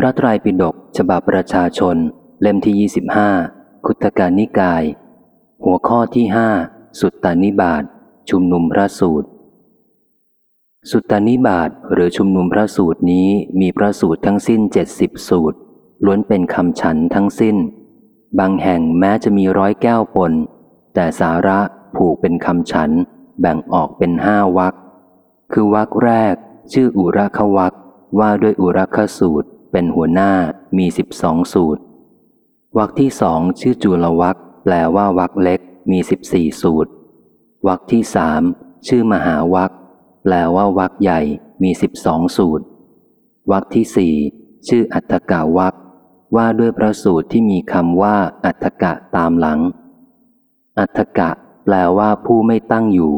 พระไตรปิฎกฉบับประชาชน เล่มที่ 25คุตการนิกาย หัวข้อที่5สุตตานิบาตชุมนุมพระสูตร สุตตานิบาตหรือชุมนุมพระสูตรนี้มีพระสูตรทั้งสิ้น 70 สูตร ล้วนเป็นคำฉันทั้งสิ้น บางแห่งแม้จะมีร้อยแก้วปน แต่สาระผูกเป็นคำฉัน แบ่งออกเป็นห้าวักคือวักแรก ชื่ออุราควักว่าด้วยอุราคสูตร เป็นหัวหน้ามีสิบสองสูตร วักที่สองชื่อจุลวักแปลว่าวักเล็กมีสิบสี่สูตร วักที่สามชื่อมหาวักแปลว่าวักใหญ่มีสิบสองสูตร วักที่สี่ชื่ออัตถกาวักว่าด้วยพระสูตรที่มีคำว่า อัตถกะตามหลัง อัตถกะ แปลว่าผู้ไม่ตั้งอยู่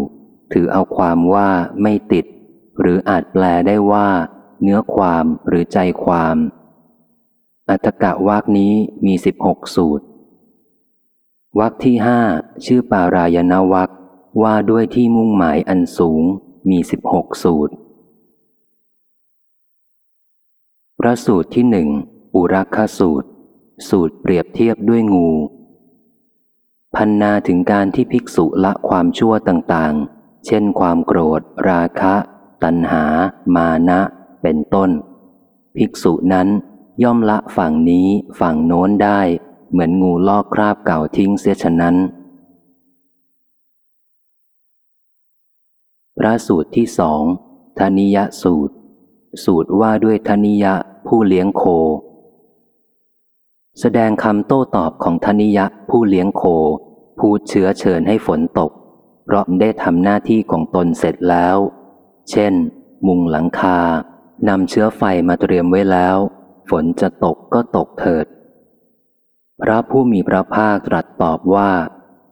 ถือเอาความว่าไม่ติด หรืออาจแปลได้ว่า เนื้อความหรือใจความ อัตกะวักนี้มีสิบหกสูตรวักที่ห้าชื่อปารายณวักว่าด้วยที่มุ่งหมายอันสูงมีสิบหกสูตร พระสูตรที่หนึ่งอุรักขสูตร สูตรเปรียบเทียบด้วยงู พันนาถึงการที่ภิกษุละความชั่วต่างๆ เช่นความโกรธ ราคะ ตัณหา มานะ เป็นต้น ภิกษุนั้นย่อมละฝั่งนี้ฝั่งโน้นได้ เหมือนงูลอกคราบเก่าทิ้งเสียฉะนั้น พระสูตรที่สองธนิยสูตร สูตรว่าด้วยธนิยะผู้เลี้ยงโค แสดงคำโต้ตอบของธนิยะผู้เลี้ยงโค พูดเชื้อเชิญให้ฝนตก เพราะได้ทำหน้าที่ของตนเสร็จแล้ว เช่น มุงหลังคา นำเชื้อไฟมาเตรียมไว้แล้ว ฝนจะตกก็ตกเถิด พระผู้มีพระภาคตรัสตอบว่า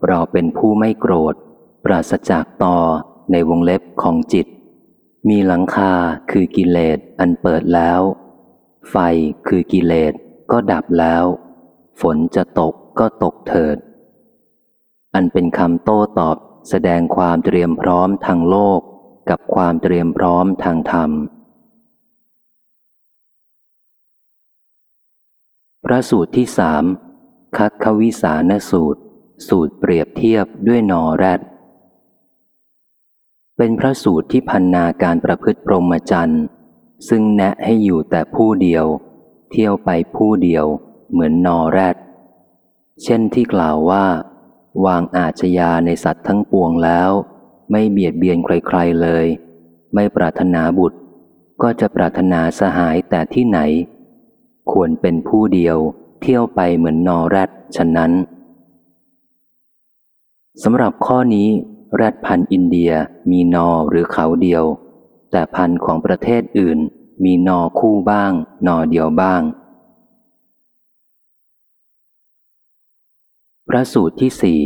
เราเป็นผู้ไม่โกรธ ปราศจากตอในวงเล็บของจิต มีหลังคาคือกิเลสอันเปิดแล้ว ไฟคือกิเลสก็ดับแล้ว ฝนจะตกก็ตกเถิด อันเป็นคำโต้ตอบแสดงความเตรียมพร้อมทางโลกกับความเตรียมพร้อมทางธรรม พระสูตรที่สามคัคควิสานสูตร สูตรเปรียบเทียบด้วยนอแรด เป็นพระสูตรที่พันนาการประพฤติพรหมจรรย์ซึ่งแนะให้อยู่แต่ผู้เดียว เที่ยวไปผู้เดียว เหมือนนอแรด เช่นที่กล่าวว่า วางอาชญาในสัตว์ทั้งปวงแล้ว ไม่เบียดเบียนใครๆเลย ไม่ปรารถนาบุตร ก็จะปรารถนาสหายแต่ที่ไหน ควรเป็นผู้เดียว เที่ยวไปเหมือนนอแรดฉะนั้นสำหรับข้อนี้แรดพันธุ์อินเดียมีนอหรือเขาเดียว แต่พันธุ์ของประเทศอื่นมีนอคู่บ้าง นอเดียวบ้าง พระสูตรที่สี่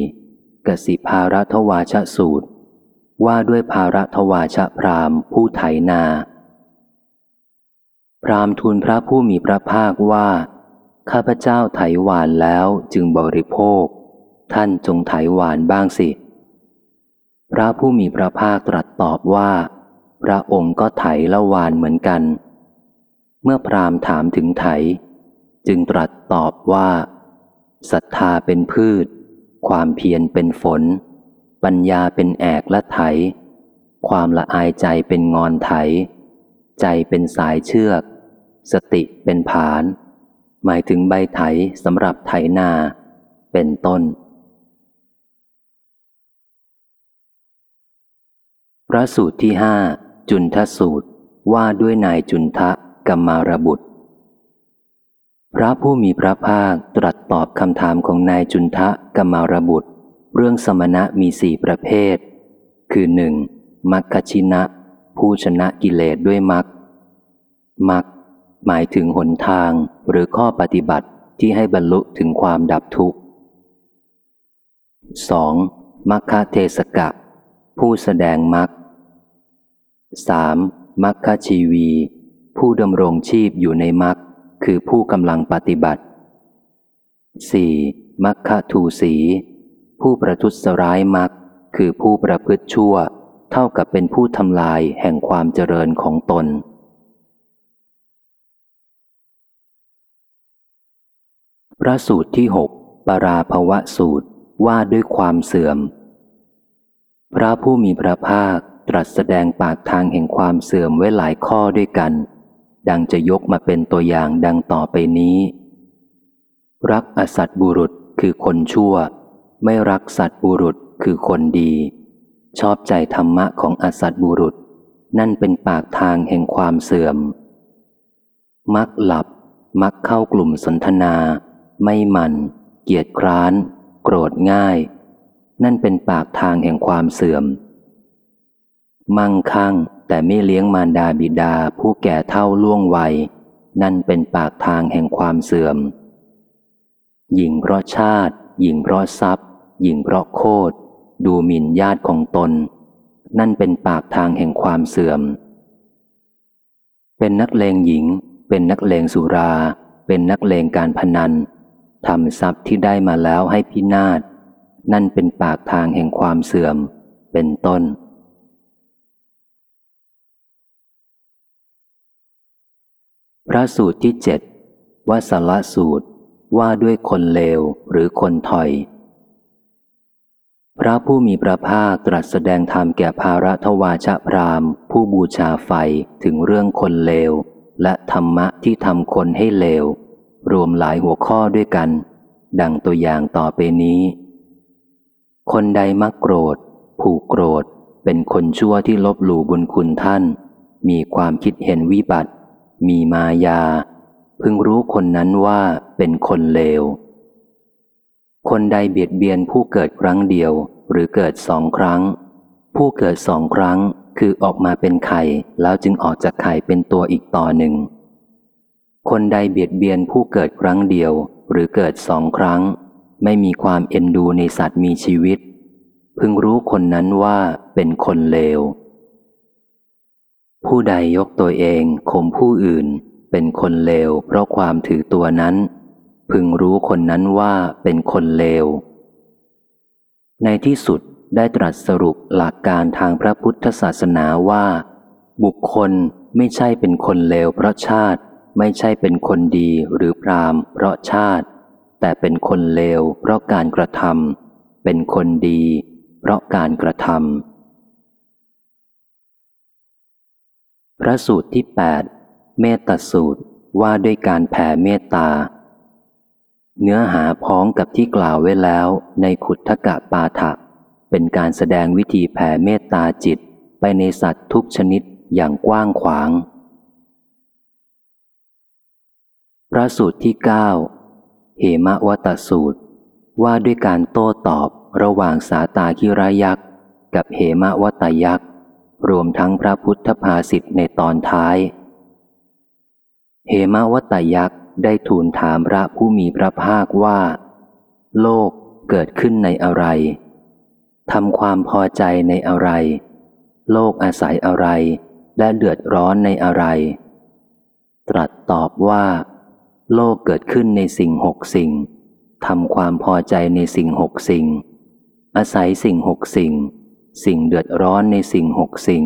กสิภารัทวาชสูตร ว่าด้วยภารัทวาชพรามผู้ไถนา พราหมณ์ทูลพระผู้มีพระภาคว่า ข้าพเจ้าไถหวานแล้วจึงบริโภค ท่านจงไถหวานบ้างสิ พระผู้มีพระภาคตรัสตอบว่า พระองค์ก็ไถละหวานเหมือนกัน เมื่อพราหมณ์ถามถึงไถ จึงตรัสตอบว่าศรัทธาเป็นพืช ความเพียรเป็นฝน ปัญญาเป็นแอกและไถ ความละอายใจเป็นงอนไถ ใจเป็นสายเชือก สติเป็นผาน หมายถึงใบไถสำหรับไถนา เป็นต้น พระสูตรที่ห้าจุนทสูตรว่าด้วยนายจุนทะกัมมารบุตร พระผู้มีพระภาคตรัสตอบคำถามของนายจุนทะกัมมารบุตร เรื่องสมณะมีสี่ประเภท คือหนึ่งมัคคชินะ ผู้ชนะกิเลสด้วยมัคมัค หมายถึงหนทางหรือข้อปฏิบัติที่ให้บรรลุถึงความดับทุกข์ 2. มัคคเทศกะ ผู้แสดงมัค 3. มัคคชีวี ผู้ดำรงชีพอยู่ในมัคคือผู้กำลังปฏิบัติ 4. มัคคทูสี ผู้ประทุษร้ายมัคคือผู้ประพฤติชั่ว เท่ากับเป็นผู้ทำลายแห่งความเจริญของตน พระสูตรที่หกปราภวะสูตรว่าด้วยความเสื่อม พระผู้มีพระภาคตรัสแสดงปากทางแห่งความเสื่อมไว้หลายข้อด้วยกัน ดังจะยกมาเป็นตัวอย่างดังต่อไปนี้ รักอสัตบุรุษคือคนชั่ว ไม่รักสัตบุรุษคือคนดี ชอบใจธรรมะของอสัตบุรุษ นั่นเป็นปากทางแห่งความเสื่อม มักหลับ มักเข้ากลุ่มสนทนา ไม่มัน เกียจคร้าน โกรธง่าย นั่นเป็นปากทางแห่งความเสื่อม มั่งคั่งแต่ไม่เลี้ยงมารดาบิดาผู้แก่เท่าล่วงวัย นั่นเป็นปากทางแห่งความเสื่อม หญิงเพราะชาติ หญิงเพราะทรัพย์ หญิงเพราะโคดดูหมิ่นญาติของตน นั่นเป็นปากทางแห่งความเสื่อม เป็นนักเลงหญิง เป็นนักเลงสุรา เป็นนักเลงการพนัน ทำทรัพย์ที่ได้มาแล้วให้พินาศ นั่นเป็นปากทางแห่งความเสื่อม เป็นต้น พระสูตรที่เจ็ดวสละสูตรว่าด้วยคนเลวหรือคนถอย พระผู้มีพระภาคตรัสแสดงธรรมแก่ภารัทวาชพรามผู้บูชาไฟถึงเรื่องคนเลว และธรรมะที่ทำคนให้เลว รวมหลายหัวข้อด้วยกัน ดังตัวอย่างต่อไปนี้ คนใดมักโกรธ ผูกโกรธ เป็นคนชั่วที่ลบหลู่บุญคุณท่าน มีความคิดเห็นวิบัติ มีมายา พึงรู้คนนั้นว่าเป็นคนเลว คนใดเบียดเบียนผู้เกิดครั้งเดียวหรือเกิดสองครั้ง ผู้เกิดสองครั้งคือออกมาเป็นไข่แล้วจึงออกจากไข่เป็นตัวอีกต่อหนึ่ง คนใดเบียดเบียนผู้เกิดครั้งเดียวหรือเกิดสองครั้ง ไม่มีความเอ็นดูในสัตว์มีชีวิต พึงรู้คนนั้นว่าเป็นคนเลว ผู้ใดยกตัวเองข่มผู้อื่น เป็นคนเลวเพราะความถือตัวนั้น พึงรู้คนนั้นว่าเป็นคนเลว ในที่สุดได้ตรัสสรุปหลักการทางพระพุทธศาสนาว่า บุคคลไม่ใช่เป็นคนเลวเพราะชาติ ไม่ใช่เป็นคนดีหรือพรามเพราะชาติ แต่เป็นคนเลวเพราะการกระทำเป็นคนดี เพราะการกระทำพระสูตรที่ 8 เมตตาสูตรว่าด้วยการแผ่เมตตา เนื้อหาพ้องกับที่กล่าวไว้แล้วในขุททกะปาฐะเป็นการแสดงวิธีแผ่เมตตาจิตไปในสัตว์ทุกชนิดอย่างกว้างขวาง พระสูตรที่เก้าเหมะวัตสูตร ว่าด้วยการโต้ตอบระหว่างสาตาคิรายักษ์ กับเหมะวัตยักษ์ รวมทั้งพระพุทธภาษิตในตอนท้าย เหมะวัตยักษ์ได้ทูลถามพระผู้มีพระภาคว่า โลกเกิดขึ้นในอะไรทำความพอใจในอะไร โลกอาศัยอะไร และเดือดร้อนในอะไร ตรัสตอบว่า โลกเกิดขึ้นในสิ่งหกสิ่งทำความพอใจในสิ่งหกสิ่ง อาศัยสิ่งหกสิ่ง สิ่งเดือดร้อนในสิ่งหกสิ่ง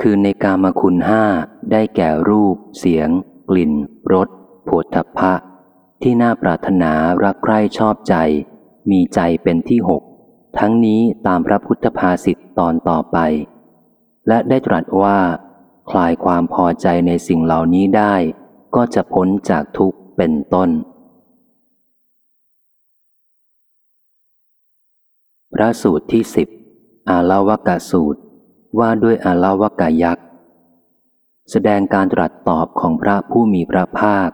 คือในกามคุณห้าได้แก่รูป เสียง กลิ่นรสโผฏฐัพพะ ที่น่าปรารถนารักใคร่ชอบใจ มีใจเป็นที่หกทั้งนี้ตามพระพุทธภาษิตตอนต่อไป และได้ตรัสว่า คลายความพอใจในสิ่งเหล่านี้ได้ ก็จะพ้นจากทุกข์เป็นต้น พระสูตรที่สิบอาลาวกะสูตรว่าด้วยอาลาวกะยักษ์ แสดงการตรัสตอบของพระผู้มีพระภาค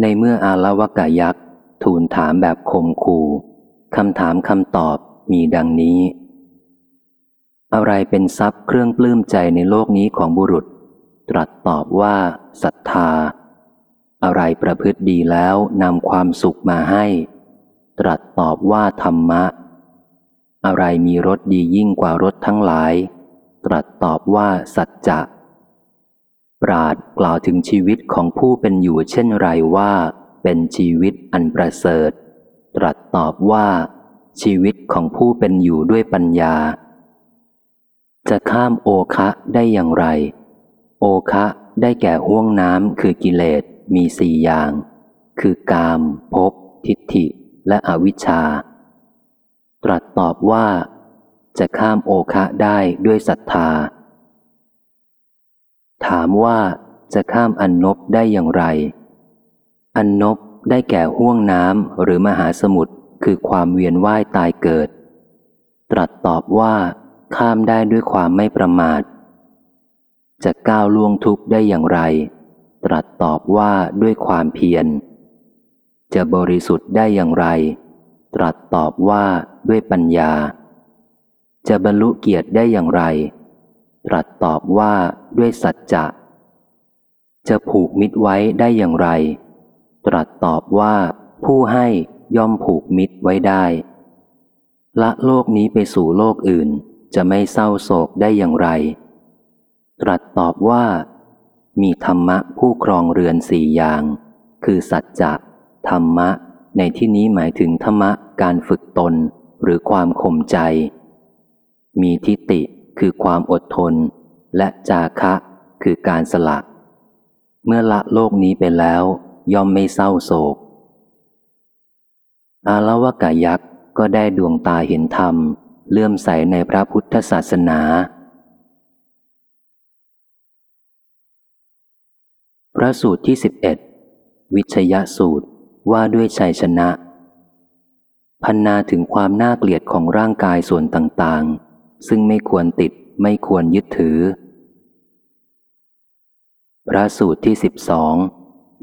ในเมื่ออาลาวกะยักษ์ ทูลถามแบบคมคูคำถามคำตอบมีดังนี้ อะไรเป็นทรัพย์เครื่องปลื้มใจในโลกนี้ของบุรุษ ตรัสตอบว่าศรัทธา อะไรประพฤติดีแล้วนำความสุขมาให้ ตรัสตอบว่าธรรมะ อะไรมีรสดียิ่งกว่ารสทั้งหลาย ตรัสตอบว่าสัจจะ ปราดกล่าวถึงชีวิตของผู้เป็นอยู่เช่นไรว่า เป็นชีวิตอันประเสริฐ ตรัสตอบว่า ชีวิตของผู้เป็นอยู่ด้วยปัญญา จะข้ามโอคะได้อย่างไร โอคะได้แก่ห่วงน้ำคือกิเลส มีสี่อย่าง คือกามภพทิฏฐิ และอวิชชา ตรัสตอบว่า จะข้ามโอคะได้ด้วยศรัทธา ถามว่าจะข้ามอันนบได้อย่างไร อันนบได้แก่ห่วงน้ำหรือมหาสมุทรคือความเวียนว่ายตายเกิด ตรัสตอบว่า ข้ามได้ด้วยความไม่ประมาท จะก้าวล่วงทุกข์ได้อย่างไร ตรัสตอบว่าด้วยความเพียร จะบริสุทธิ์ได้อย่างไร ตรัสตอบว่าด้วยปัญญา จะบรรลุเกียรติได้อย่างไร ตรัสตอบว่าด้วยสัจจะ จะผูกมิตรไว้ได้อย่างไร ตรัสตอบว่าผู้ให้ย่อมผูกมิตรไว้ได้ ละโลกนี้ไปสู่โลกอื่น จะไม่เศร้าโศกได้อย่างไร ตรัสตอบว่า มีธรรมะผู้ครองเรือนสี่อย่าง คือสัจจะธรรมะ ในที่นี้หมายถึงธรรมะการฝึกตนหรือความข่มใจ มีทิฏฐิคือความอดทน และจาคะคือการสละเมื่อละโลกนี้ไปแล้ว ย่อมไม่เศร้าโศก อาลวะกายักษ์ก็ได้ดวงตาเห็นธรรม เลื่อมใสในพระพุทธศาสนา พระสูตรที่สิบเอ็ดวิชยสูตรว่าด้วยชัยชนะ พันนาถึงความน่าเกลียดของร่างกายส่วนต่างๆ ซึ่งไม่ควรติดไม่ควรยึดถือ พระสูตรที่สิบสอง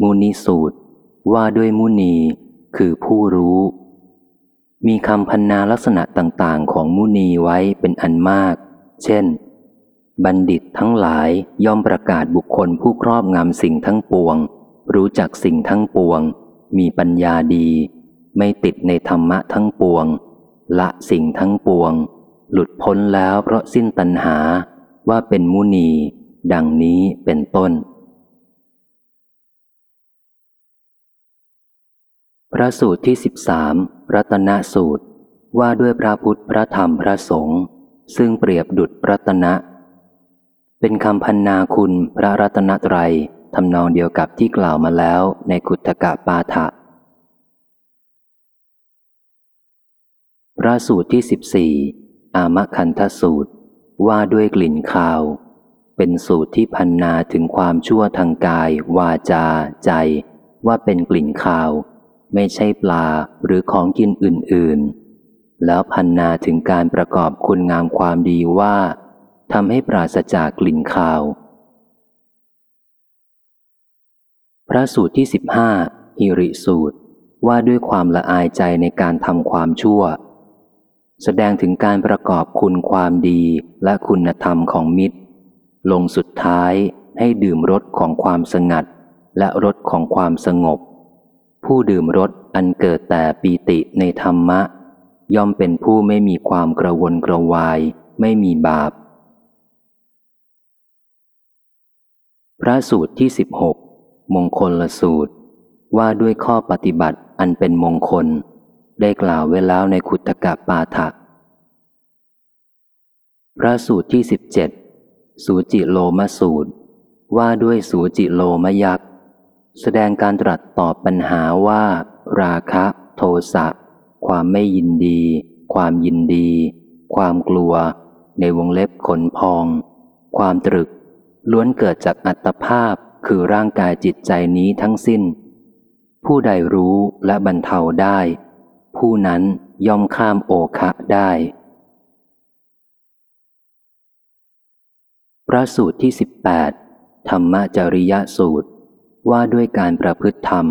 มุนีสูตร ว่าด้วยมุนี คือผู้รู้ มีคำพันนาลักษณะต่างๆ ของมุนีไว้เป็นอันมาก เช่น บัณฑิตทั้งหลายย่อมประกาศบุคคลผู้ครอบงำสิ่งทั้งปวง รู้จักสิ่งทั้งปวง มีปัญญาดี ไม่ติดในธรรมะทั้งปวง ละสิ่งทั้งปวง หลุดพ้นแล้วเพราะสิ้นตัณหาว่าเป็นมุนี ดังนี้เป็นต้น พระสูตรที่สิบสามรัตนสูตรว่าด้วยพระพุทธพระธรรมพระสงฆ์ซึ่งเปรียบดุจรัตนะ เป็นคำพันนาคุณพระรัตนตรัยทำนองเดียวกับที่กล่าวมาแล้วในขุทกะปาฐะพระสูตรที่สิบสี่อามคันทสูตรว่าด้วยกลิ่นคาว เป็นสูตรที่พันนาถึงความชั่วทางกาย วาจา ใจ ว่าเป็นกลิ่นคาว ไม่ใช่ปลาหรือของกินอื่น ๆ แล้วพันนาถึงการประกอบคุณงามความดีว่า ทำให้ปราศจากกลิ่นคาว พระสูตรที่สิบห้าฮิริสูตร ว่าด้วยความละอายใจในการทำความชั่ว แสดงถึงการประกอบคุณความดีและคุณธรรมของมิตร ลงสุดท้ายให้ดื่มรสของความสงัด และรสของความสงบ ผู้ดื่มรสอันเกิดแต่ปีติในธรรมะ ย่อมเป็นผู้ไม่มีความกระวนกระวาย ไม่มีบาป พระสูตรที่สิบหกมงคลละสูตร ว่าด้วยข้อปฏิบัติอันเป็นมงคล ได้กล่าวไว้แล้วในขุตกะปาฐะพระสูตรที่สิบเจ็ดสูจิโลมสูตร ว่าด้วยสูจิโลมยักษ์ แสดงการตรัสตอบปัญหาว่า ราคะ โทสะ ความไม่ยินดี ความยินดี ความกลัว ในวงเล็บขนพอง ความตรึก ล้วนเกิดจากอัตภาพคือร่างกายจิตใจนี้ทั้งสิ้น ผู้ใดรู้และบรรเทาได้ ผู้นั้นย่อมข้ามโอคะได้ พระสูตรที่สิบแปดธรรมจริยสูตรว่าด้วยการประพฤติธรรม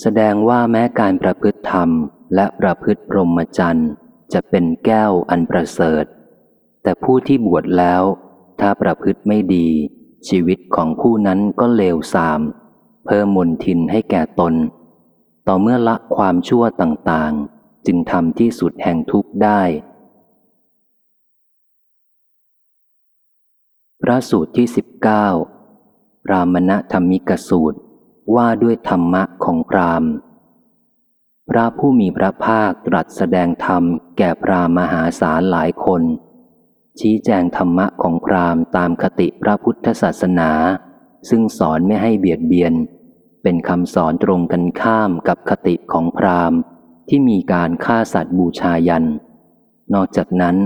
แสดงว่าแม้การประพฤติธรรมและประพฤติพรหมจรรย์จะเป็นแก้วอันประเสริฐ แต่ผู้ที่บวชแล้ว ถ้าประพฤติไม่ดี ชีวิตของผู้นั้นก็เลวทราม เพิ่มมนทินให้แก่ตน ต่อเมื่อละความชั่วต่างๆ จึงทำที่สุดแห่งทุกข์ได้ พระสูตรที่สิบเก้ารามณธรรมิกสูตรว่าด้วยธรรมะของพรามพระผู้มีพระภาคตรัสแสดงธรรมแก่พรามมหาศาลหลายคน ชี้แจงธรรมะของพรามตามคติพระพุทธศาสนา ซึ่งสอนไม่ให้เบียดเบียน เป็นคำสอนตรงกันข้ามกับคติของพราหมณ์ ที่มีการฆ่าสัตว์บูชายัน นอกจากนั้น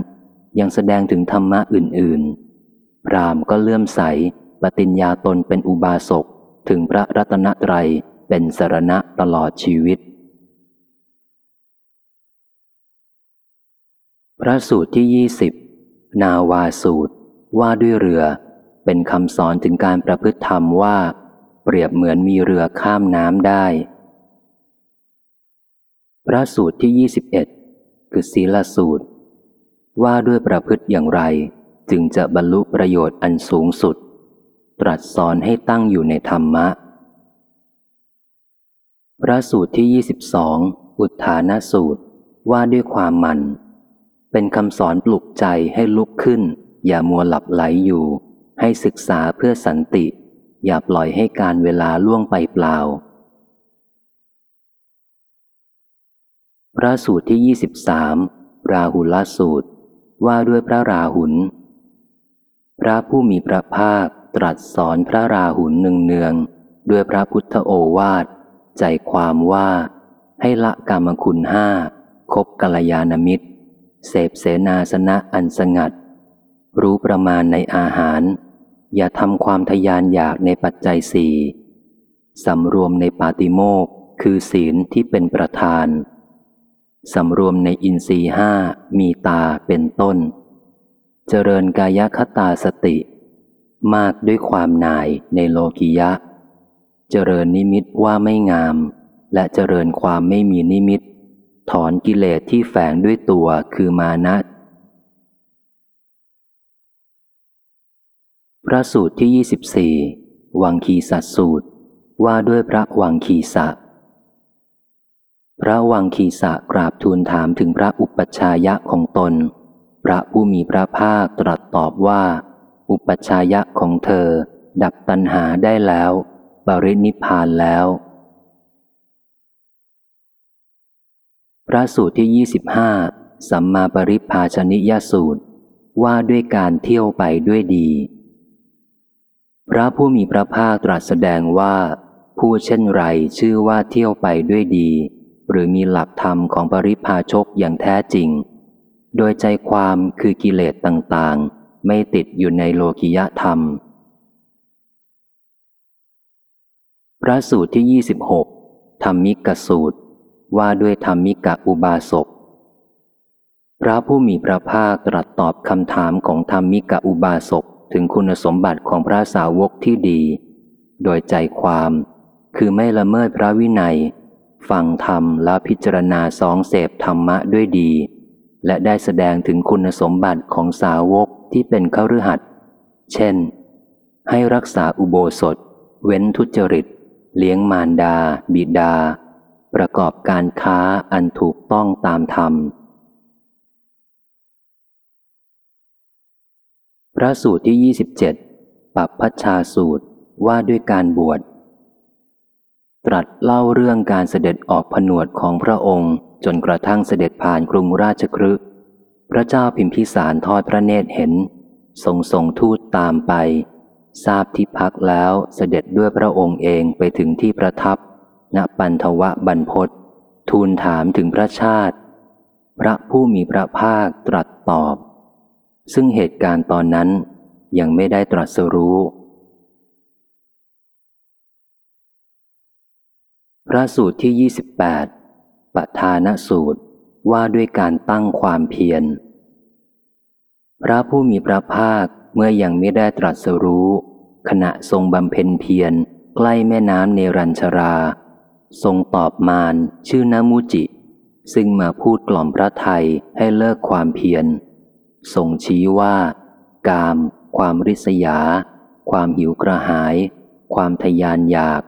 ยังแสดงถึงธรรมะอื่นๆ พราหมณ์ก็เลื่อมใสปฏิญญาตนเป็นอุบาสกถึงพระรัตนตรัยเป็นสรณะตลอดชีวิต พระสูตรที่ยี่สิบ นาวาสูตร ว่าด้วยเรือ เป็นคำสอนถึงการประพฤติธรรมว่า เปรียบเหมือนมีเรือข้ามน้ำได้ พระสูตรที่ยี่สิบเอ็ดคือศีลสูตร ว่าด้วยประพฤติอย่างไร จึงจะบรรลุประโยชน์อันสูงสุด ตรัสสอนให้ตั้งอยู่ในธรรมะ พระสูตรที่ยี่สิบสองอุทานสูตรว่าด้วยความมัน เป็นคำสอนปลุกใจให้ลุกขึ้น อย่ามัวหลับไหลอยู่ ให้ศึกษาเพื่อสันติ อย่าปล่อยให้การเวลาล่วงไปเปล่า พระสูตรที่ยี่สิบสามราหุลสูตร ว่าด้วยพระราหุล พระผู้มีพระภาคตรัสสอนพระราหุลหนึ่งเนือง ด้วยพระพุทธโอวาท ใจความว่า ให้ละกามคุณห้าคบกัลยาณมิตร เสพเสนาสนะอันสงัด รู้ประมาณในอาหาร อย่าทำความทยานอยากในปัจจัยสี่สำรวมในปาติโมกคือศีลที่เป็นประธานสำรวมในอินทรีห้ามีตาเป็นต้น เจริญกายคตาสติ มากด้วยความนายในโลกิยะ เจริญนิมิตว่าไม่งาม และเจริญความไม่มีนิมิต ถอนกิเลสที่แฝงด้วยตัวคือมานะ พระสูตรที่ 24 วังคีสัตสูตร ว่าด้วยพระวังคีสะ พระวังคีสะกราบทูลถามถึงพระอุปัชฌายะของตน พระผู้มีพระภาคตรัสตอบว่า อุปัชฌายะของเธอ ดับตัณหาได้แล้ว บรินิพพานแล้ว พระสูตรที่ 25 สัมมาปริภาชนิยสูตร ว่าด้วยการเที่ยวไปด้วยดี พระผู้มีพระภาคตรัสแสดงว่า ผู้เช่นไรชื่อว่าเที่ยวไปด้วยดี หรือมีหลักธรรมของปริพาชกอย่างแท้จริง โดยใจความคือกิเลสต่างๆ ไม่ติดอยู่ในโลกิยธรรม พระสูตรที่ 26 ธรรมิกสูตร ว่าด้วยธรรมิกะอุบาสก พระผู้มีพระภาคตรัสตอบคำถามของธรรมิกะอุบาสกถึงคุณสมบัติของพระสาวกที่ดี โดยใจความคือไม่ละเมิดพระวินัย ฟังธรรมและพิจารณาสองเสพธรรมะด้วยดี และได้แสดงถึงคุณสมบัติของสาวกที่เป็นขฤหัสถ์เช่น ให้รักษาอุโบสถ เว้นทุจริต เลี้ยงมารดา บิดา ประกอบการค้าอันถูกต้องตามธรรม พระสูตรที่ 27 ปัปพัชชาสูตรว่าด้วยการบวช ตรัสเล่าเรื่องการเสด็จออกผนวดของพระองค์ จนกระทั่งเสด็จผ่านกรุงราชครึพระเจ้าพิมพิสารทอดพระเนตรเห็น ทรงส่งทูตตามไป ทราบที่พักแล้วเสด็จด้วยพระองค์เองไปถึงที่ประทับ ณปันทวะบรรพศทูลถามถึงพระชาติ พระผู้มีพระภาคตรัสตอบ ซึ่งเหตุการณ์ตอนนั้นยังไม่ได้ตรัสรู้ พระสูตรที่ 28ปทานสูตรว่าด้วยการตั้งความเพียร พระผู้มีพระภาคเมื่อยังไม่ได้ตรัสรู้ ขณะทรงบำเพ็ญเพียรใกล้แม่น้ำเนรัญชรา ทรงตอบมารชื่อนามุจิ ซึ่งมาพูดกล่อมพระไทยให้เลิกความเพียรทรงชี้ว่า กาม ความริษยา ความหิวกระหาย ความทยานอยาก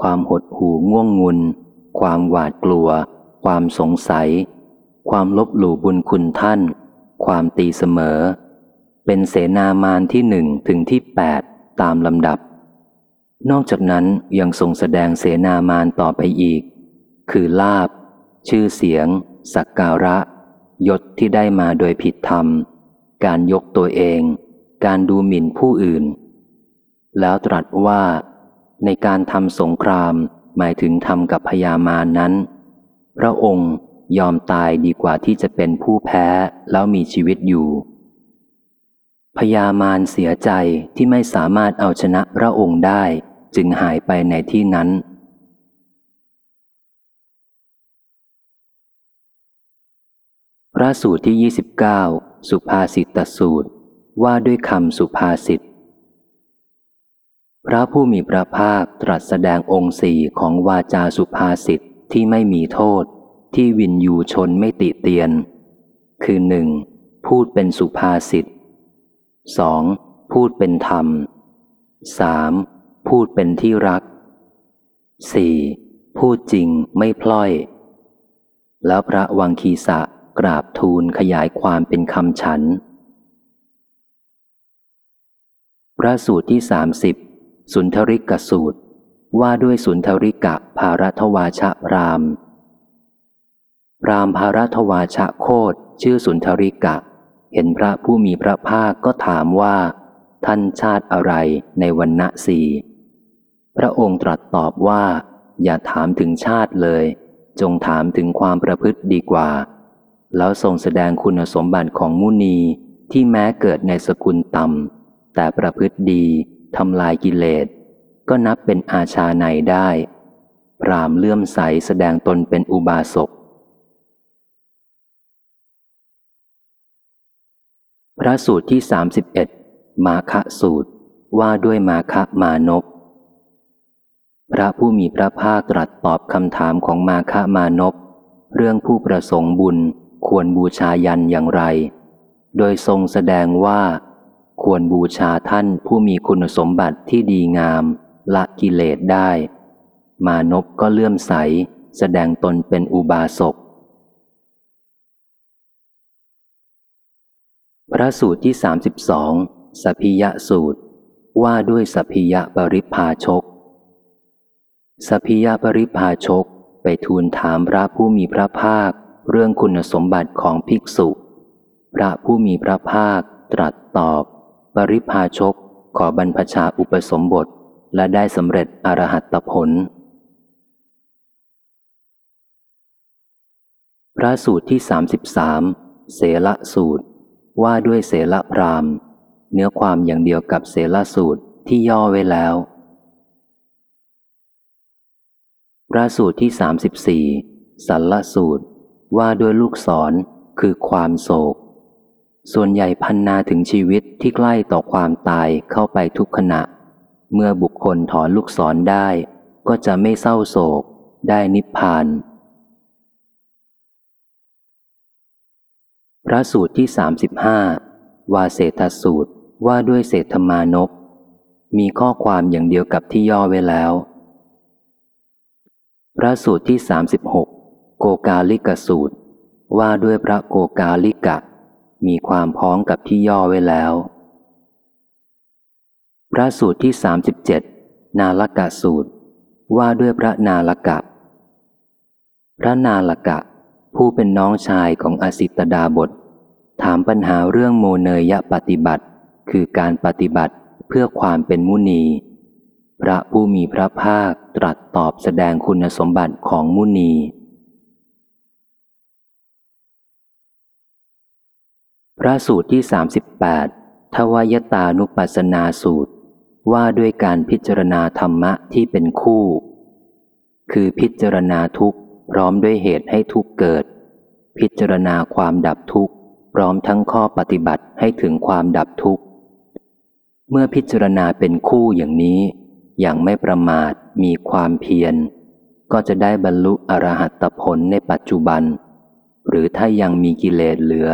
ความหดหู่ง่วงงุน ความหวาดกลัว ความสงสัย ความลบหลู่บุญคุณท่าน ความตีเสมอ เป็นเสนามานที่หนึ่งถึงที่แปดตามลำดับ นอกจากนั้นยังทรงแสดงเสนามานต่อไปอีก คือลาบ ชื่อเสียง สักการะ ยศที่ได้มาโดยผิดธรรม การยกตัวเอง การดูหมิ่นผู้อื่น แล้วตรัสว่า ในการทำสงครามหมายถึงทำกับพญามารนั้น พระองค์ยอมตายดีกว่าที่จะเป็นผู้แพ้แล้วมีชีวิตอยู่พญามารเสียใจที่ไม่สามารถเอาชนะพระองค์ได้ จึงหายไปในที่นั้น พระสูตรที่ 29 สุภาษิตตสูตรว่าด้วยคำสุภาษิต พระผู้มีพระภาคตรัสแสดงองค์สี่ของวาจาสุภาษิตที่ไม่มีโทษ ที่วินยูชนไม่ติเตียน คือหนึ่งพูดเป็นสุภาษิตสองพูดเป็นธรรมสาม พูดเป็นที่รักสี่พูดจริงไม่พล่อย แล้วพระวังคีสะกราบทูลขยายความเป็นคำฉัน พระสูตรที่สามสิบสุนทริกสูตร ว่าด้วยสุนทริกะภารัทวาชะพรามพรามภารัทวาชะโคดชื่อสุนทริกะ เห็นพระผู้มีพระภาคก็ถามว่า ท่านชาติอะไรในวันณะสี พระองค์ตรัสตอบว่า อย่าถามถึงชาติเลย จงถามถึงความประพฤติดีกว่า แล้วทรงแสดงคุณสมบัติของมุนีที่แม้เกิดในสกุลต่ำแต่ประพฤติดีทำลายกิเลส ก็นับเป็นอาชาในได้ พรามเลื่อมใสแสดงตนเป็นอุบาสกพระสูตรที่ 31 มาคะสูตรว่าด้วยมาคะมานพ พระผู้มีพระภาคตรัสตอบคำถามของมาคะมานพเรื่องผู้ประสงค์บุญควรบูชายันอย่างไร โดยทรงแสดงว่า ควรบูชาท่านผู้มีคุณสมบัติที่ดีงาม ละกิเลสได้ มานพก็เลื่อมใส แสดงตนเป็นอุบาสก พระสูตรที่ 32สัพพิยะสูตร ว่าด้วยสพพิยะปริพาชก สพิยปริพาชกไปทูลถามพระผู้มีพระภาค เรื่องคุณสมบัติของภิกษุ พระผู้มีพระภาคตรัสตอบ ปริพาชกขอบรรพชาอุปสมบทและได้สำเร็จอรหัตผล พระสูตรที่ 33 เสละสูตร ว่าด้วยเสละพรามเนื้อความอย่างเดียวกับเสละสูตรที่ย่อไว้แล้ว พระสูตรที่34สัลละสูตร ว่าด้วยลูกศรคือความโศก ส่วนใหญ่พันนาถึงชีวิตที่ใกล้ต่อความตายเข้าไปทุกขณะ เมื่อบุคคลถอนลูกศรได้ ก็จะไม่เศร้าโศก ได้นิพพาน พระสูตรที่35วาเศธสูตรว่าด้วยเศรษฐมานพมีข้อความอย่างเดียวกับที่ย่อไว้แล้ว พระสูตรที่ 36 โกกาลิกสูตร ว่าด้วยพระโกกาลิกะ มีความพ้องกับที่ย่อไว้แล้ว พระสูตรที่ 37 นาลกะสูตร ว่าด้วยพระนาลกะ พระนาลกะ ผู้เป็นน้องชายของอสิตดาบท ถามปัญหาเรื่องโมเนยปฏิบัติ คือการปฏิบัติเพื่อความเป็นมุนี พระผู้มีพระภาคตรัสตอบแสดงคุณสมบัติของมุนี พระสูตรที่ 38 ทวายตานุปัสนาสูตร ว่าด้วยการพิจารณาธรรมะที่เป็นคู่ คือพิจารณาทุกข์พร้อมด้วยเหตุให้ทุกข์เกิด พิจารณาความดับทุกข์พร้อมทั้งข้อปฏิบัติให้ถึงความดับทุกข์ เมื่อพิจารณาเป็นคู่อย่างนี้ อย่างไม่ประมาทมีความเพียร ก็จะได้บรรลุอรหัตผลในปัจจุบัน หรือถ้ายังมีกิเลสเหลือ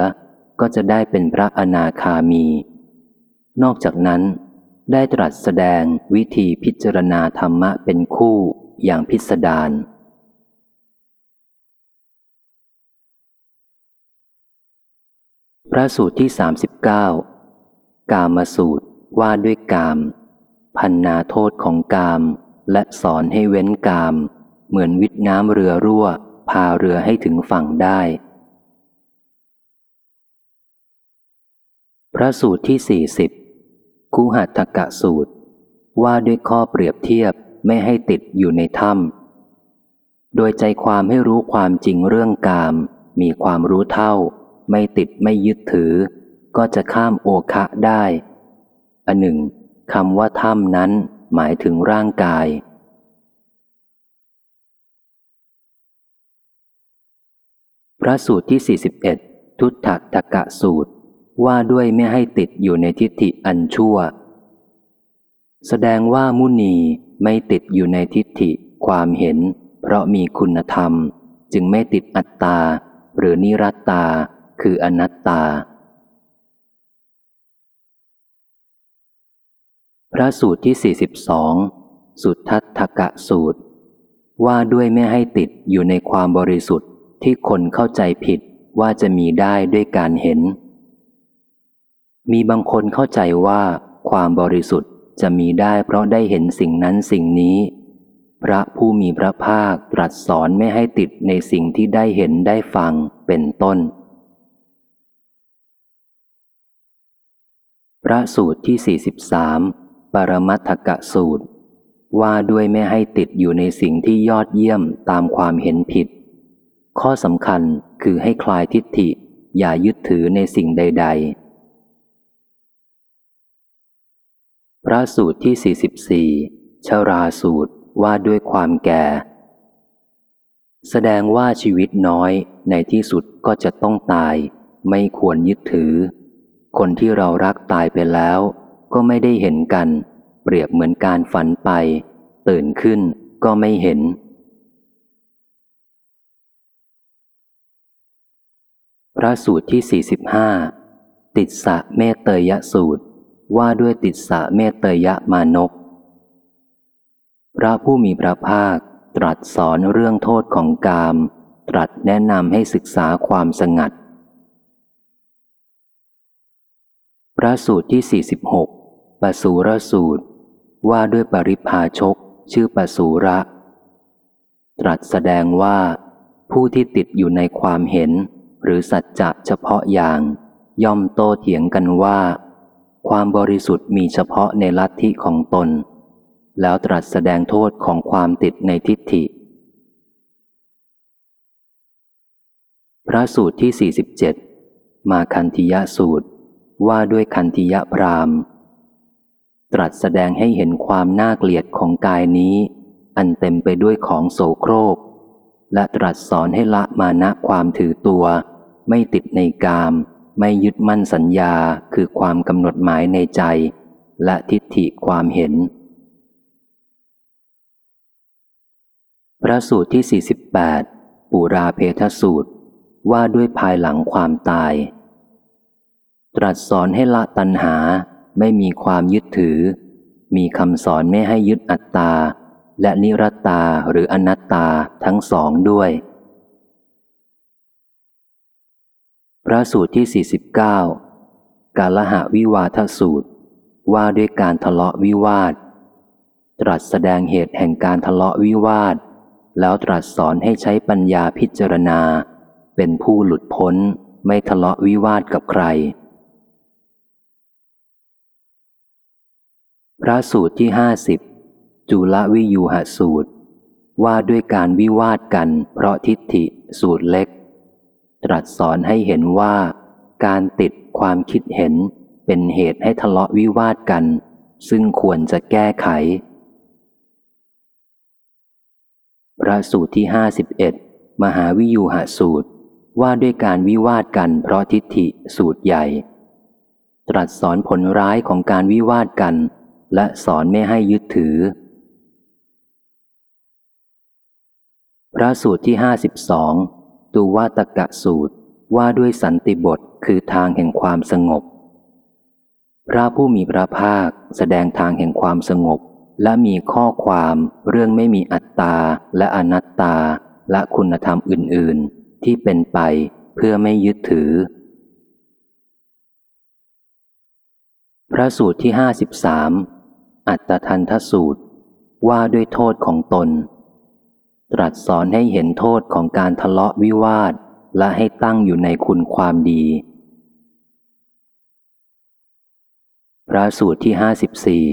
ก็จะได้เป็นพระอนาคามี นอกจากนั้น ได้ตรัสแสดงวิธีพิจารณาธรรมะเป็นคู่อย่างพิสดารพระสูตรที่ 39 กามสูตรว่าด้วยกาม พันนาโทษของกาม และสอนให้เว้นกาม เหมือนวิทน้ำเรือรั่ว พาเรือให้ถึงฝั่งได้ พระสูตรที่40คุหัตถกะสูตร ว่าด้วยข้อเปรียบเทียบไม่ให้ติดอยู่ในถ้ำโดยใจความให้รู้ความจริงเรื่องกาม มีความรู้เท่า ไม่ติดไม่ยึดถือ ก็จะข้ามโอคะได้อันหนึ่ง คำว่าถ้ำนั้นหมายถึงร่างกาย พระสูตรที่ 41 ทุตถตกะสูตร ว่าด้วยไม่ให้ติดอยู่ในทิฏฐิอันชั่ว แสดงว่ามุนีไม่ติดอยู่ในทิฏฐิความเห็น เพราะมีคุณธรรม จึงไม่ติดอัตตา หรือนิรัตตา คืออนัตตา พระสูตรที่ 42 สุทัตถกะสูตร ว่าด้วยไม่ให้ติดอยู่ในความบริสุทธิ์ที่คนเข้าใจผิดว่าจะมีได้ด้วยการเห็น มีบางคนเข้าใจว่า ความบริสุทธิ์จะมีได้เพราะได้เห็นสิ่งนั้นสิ่งนี้ พระผู้มีพระภาคตรัสสอนไม่ให้ติดในสิ่งที่ได้เห็นได้ฟังเป็นต้น พระสูตรที่ 43 ปรมัตถกะสูตร ว่าด้วยไม่ให้ติดอยู่ในสิ่งที่ยอดเยี่ยมตามความเห็นผิด ข้อสำคัญคือให้คลายทิฏฐิ อย่ายึดถือในสิ่งใด ๆ พระสูตรที่ 44 ชราสูตรว่าด้วยความแก่ แสดงว่าชีวิตน้อยในที่สุดก็จะต้องตาย ไม่ควรยึดถือ คนที่เรารักตายไปแล้ว ก็ไม่ได้เห็นกัน เปรียบเหมือนการฝันไป ตื่นขึ้นก็ไม่เห็น พระสูตรที่ 45 ติดสะเมตเตยสูตร ว่าด้วยติดสะเมตเตยมานก พระผู้มีพระภาคตรัสสอนเรื่องโทษของกาม ตรัสแนะนำให้ศึกษาความสงัด พระสูตรที่ 46 ปสูรสูตร ว่าด้วยปริพาชก ชื่อปสูระ ตรัสแสดงว่า ผู้ที่ติดอยู่ในความเห็น หรือสัจจะเฉพาะอย่าง ย่อมโตเถียงกันว่า ความบริสุทธิ์มีเฉพาะในลัทธิของตน แล้วตรัสแสดงโทษของความติดในทิฏฐิ พระสูตรที่ 47 มาคันธิยสูตร ว่าด้วยคันธิยพราม ตรัสแสดงให้เห็นความน่าเกลียดของกายนี้ อันเต็มไปด้วยของโสโครก และตรัสสอนให้ละมานะความถือตัว ไม่ติดในกาม ไม่ยึดมั่นสัญญาคือความกำหนดหมายในใจ และทิฏฐิความเห็น พระสูตรที่ 48 ปุราเพทสูตร ว่าด้วยภายหลังความตาย ตรัสสอนให้ละตัณหา ไม่มีความยึดถือ มีคำสอนไม่ให้ยึดอัตตา และนิรัตตาหรืออนัตตาทั้งสองด้วย พระสูตรที่ 49 กาลหะวิวาทสูตร ว่าด้วยการทะเลาะวิวาท ตรัสแสดงเหตุแห่งการทะเลาะวิวาท แล้วตรัสสอนให้ใช้ปัญญาพิจารณา เป็นผู้หลุดพ้นไม่ทะเลาะวิวาทกับใคร พระสูตรที่ห้าสิบจุลวิยูหสูตร ว่าด้วยการวิวาทกัน เพราะทิฏฐิสูตรเล็ก ตรัสสอนให้เห็นว่า การติดความคิดเห็นเป็นเหตุให้ทะเลาะวิวาทกัน ซึ่งควรจะแก้ไข พระสูตรที่ห้าสิบเอ็ดมหาวิยูหสูตร ว่าด้วยการวิวาทกัน เพราะทิฏฐิสูตรใหญ่ ตรัสสอนผลร้ายของการวิวาทกัน และสอนไม่ให้ยึดถือ พระสูตรที่ห้าสิบสองตูวาตกะสูตรว่าด้วยสันติบทคือทางแห่งความสงบ พระผู้มีพระภาคแสดงทางแห่งความสงบ และมีข้อความเรื่องไม่มีอัตตาและอนัตตาและคุณธรรมอื่น ๆ ที่เป็นไปเพื่อไม่ยึดถือ พระสูตรที่ห้าสิบสาม อัตทันทสูตร ว่าด้วยโทษของตน ตรัสสอนให้เห็นโทษของการทะเลาะวิวาท และให้ตั้งอยู่ในคุณความดี พระสูตรที่ห้าสิบสี่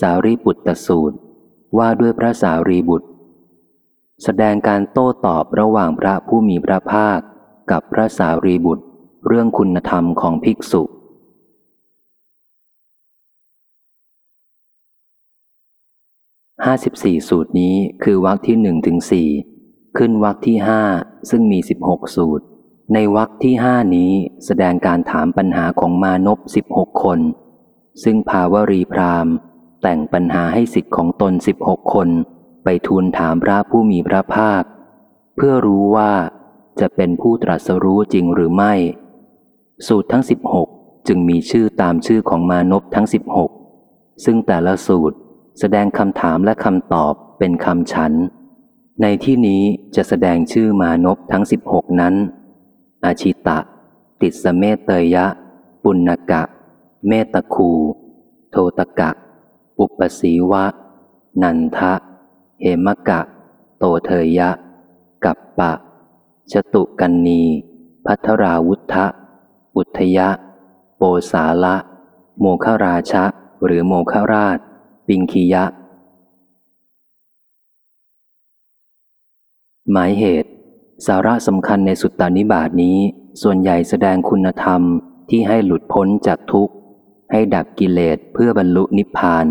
สารีปุตตสูตร ว่าด้วยพระสารีบุตร แสดงการโต้ตอบระหว่างพระผู้มีพระภาค กับพระสารีบุตร เรื่องคุณธรรมของภิกษุ ห้าสิบสี่สูตรนี้คือวรรคที่หนึ่งถึงสี่ขึ้นวรรคที่ห้าซึ่งมีสิบหกสูตร ในวรรคที่ห้านี้แสดงการถามปัญหาของมานพสิบหกคน ซึ่งภาวรีพรามแต่งปัญหาให้สิทธิ์ของตนสิบหกคน ไปทูลถามพระผู้มีพระภาค เพื่อรู้ว่าจะเป็นผู้ตรัสรู้จริงหรือไม่ สูตรทั้งสิบหกจึงมีชื่อตามชื่อของมานพทั้งสิบหกซึ่งแต่ละสูตร แสดงคำถามและคำตอบเป็นคำฉัน ในที่นี้จะแสดงชื่อมานพทั้งสิบหกนั้น อาชิตะ ติสเมตเตยะ ปุณกะ เมตคู โทตกะ อุปสีวะ นันทะ เหมกะ โตเทยะ กัปปะ ชตุกันนี พัทราวุธะ อุทยะ โปสาละ โมคราชะ หรือโมคราช ปิงคียะ หมายเหตุ สาระสำคัญในสุตตานิบาตนี้ ส่วนใหญ่แสดงคุณธรรมที่ให้หลุดพ้นจากทุกข์ ให้ดับกิเลสเพื่อบรรลุนิพพาน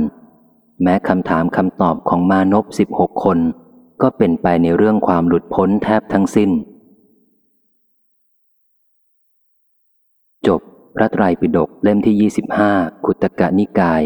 แม้คำถามคำตอบของมานพสิบหกคน ก็เป็นไปในเรื่องความหลุดพ้นแทบทั้งสิ้น จบพระไตรปิฎกเล่มที่ 25 ขุตกะนิกาย